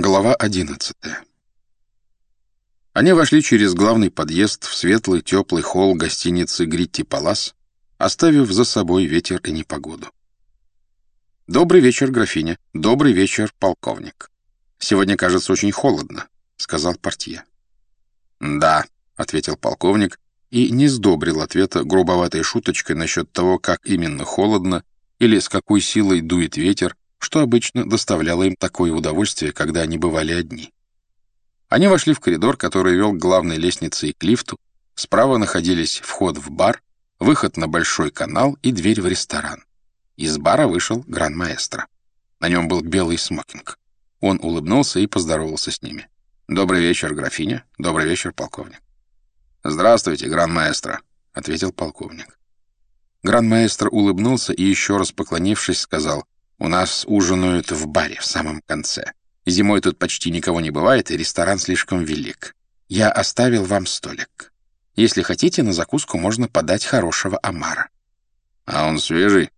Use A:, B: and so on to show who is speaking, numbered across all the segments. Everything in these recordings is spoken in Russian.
A: Глава 11 Они вошли через главный подъезд в светлый теплый холл гостиницы «Гритти Палас», оставив за собой ветер и непогоду. «Добрый вечер, графиня. Добрый вечер, полковник. Сегодня, кажется, очень холодно», — сказал портье. «Да», — ответил полковник, и не сдобрил ответа грубоватой шуточкой насчет того, как именно холодно или с какой силой дует ветер, что обычно доставляло им такое удовольствие, когда они бывали одни. Они вошли в коридор, который вел к главной лестнице и к лифту. Справа находились вход в бар, выход на большой канал и дверь в ресторан. Из бара вышел гран-маэстро. На нем был белый смокинг. Он улыбнулся и поздоровался с ними. «Добрый вечер, графиня. Добрый вечер, полковник». «Здравствуйте, гран-маэстро», — ответил полковник. Гран-маэстро улыбнулся и, еще раз поклонившись, сказал — у нас ужинают в баре в самом конце. Зимой тут почти никого не бывает, и ресторан слишком велик. Я оставил вам столик. Если хотите, на закуску можно подать хорошего омара. А он свежий?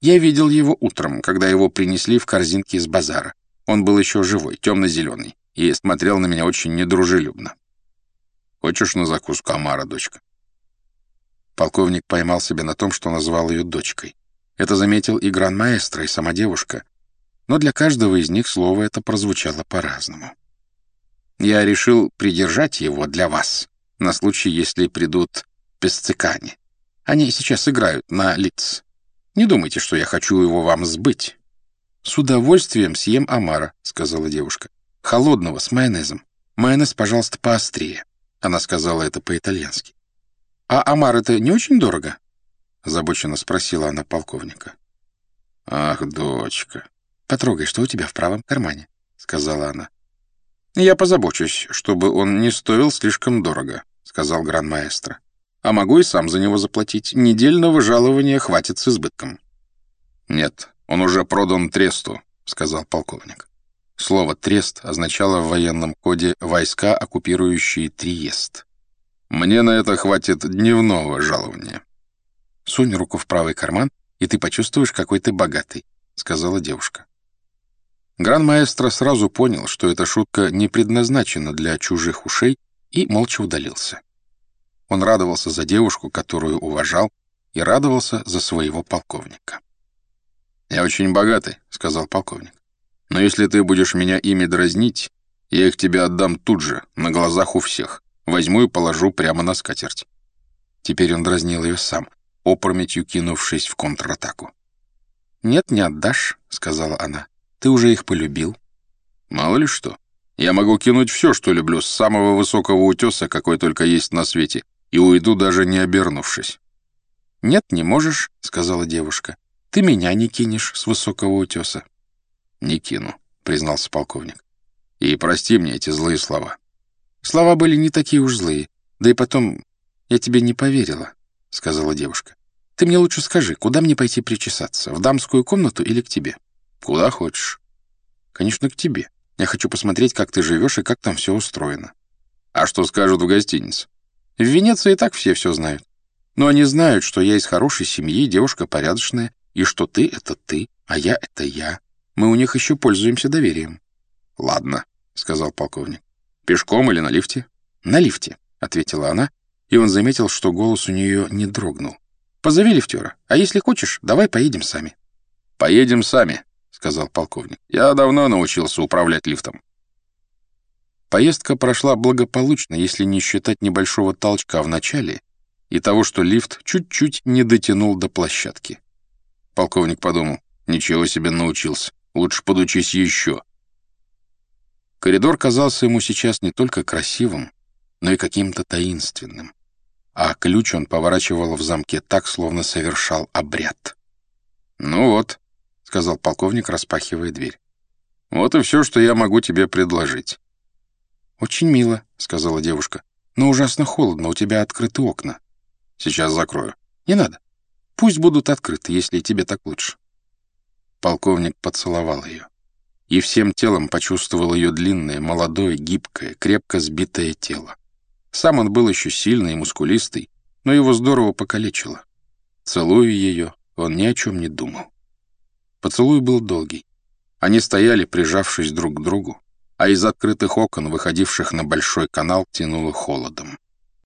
A: Я видел его утром, когда его принесли в корзинке из базара. Он был еще живой, темно-зеленый, и смотрел на меня очень недружелюбно. Хочешь на закуску омара, дочка? Полковник поймал себя на том, что назвал ее дочкой. Это заметил и гран-маэстро, и сама девушка. Но для каждого из них слово это прозвучало по-разному. Я решил придержать его для вас, на случай, если придут песцикане. Они сейчас играют на лиц. Не думайте, что я хочу его вам сбыть. «С удовольствием съем омара», — сказала девушка. «Холодного, с майонезом. Майонез, пожалуйста, поострее». Она сказала это по-итальянски. «А омар это не очень дорого?» — озабоченно спросила она полковника. «Ах, дочка!» «Потрогай, что у тебя в правом кармане», — сказала она. «Я позабочусь, чтобы он не стоил слишком дорого», — сказал гран-маэстро. «А могу и сам за него заплатить. Недельного жалования хватит с избытком». «Нет, он уже продан тресту», — сказал полковник. Слово «трест» означало в военном коде «войска, оккупирующие Триест». «Мне на это хватит дневного жалования». Сунь руку в правый карман, и ты почувствуешь, какой ты богатый», — сказала девушка. Гран-маэстро сразу понял, что эта шутка не предназначена для чужих ушей, и молча удалился. Он радовался за девушку, которую уважал, и радовался за своего полковника. «Я очень богатый», — сказал полковник. «Но если ты будешь меня ими дразнить, я их тебе отдам тут же, на глазах у всех. Возьму и положу прямо на скатерть». Теперь он дразнил ее сам опрометью кинувшись в контратаку. «Нет, не отдашь», — сказала она. «Ты уже их полюбил». «Мало ли что. Я могу кинуть все, что люблю, с самого высокого утеса, какой только есть на свете, и уйду, даже не обернувшись». «Нет, не можешь», — сказала девушка. «Ты меня не кинешь с высокого утеса». «Не кину», — признался полковник. «И прости мне эти злые слова». «Слова были не такие уж злые. Да и потом, я тебе не поверила», — сказала девушка. Ты мне лучше скажи, куда мне пойти причесаться? В дамскую комнату или к тебе? Куда хочешь. Конечно, к тебе. Я хочу посмотреть, как ты живешь и как там все устроено. А что скажут в гостинице? В Венеции и так все все знают. Но они знают, что я из хорошей семьи, девушка порядочная, и что ты — это ты, а я — это я. Мы у них еще пользуемся доверием. — Ладно, — сказал полковник. — Пешком или на лифте? — На лифте, — ответила она, и он заметил, что голос у нее не дрогнул. Позови лифтера. А если хочешь, давай поедем сами». «Поедем сами», — сказал полковник. «Я давно научился управлять лифтом». Поездка прошла благополучно, если не считать небольшого толчка в начале и того, что лифт чуть-чуть не дотянул до площадки. Полковник подумал, ничего себе научился, лучше подучись еще. Коридор казался ему сейчас не только красивым, но и каким-то таинственным а ключ он поворачивал в замке так, словно совершал обряд. «Ну вот», — сказал полковник, распахивая дверь. «Вот и все, что я могу тебе предложить». «Очень мило», — сказала девушка. «Но ужасно холодно, у тебя открыты окна». «Сейчас закрою». «Не надо. Пусть будут открыты, если тебе так лучше». Полковник поцеловал ее и всем телом почувствовал ее длинное, молодое, гибкое, крепко сбитое тело. Сам он был еще сильный и мускулистый, но его здорово покалечило. Целуя ее, он ни о чем не думал. Поцелуй был долгий. Они стояли, прижавшись друг к другу. а из открытых окон, выходивших на большой канал, тянуло холодом.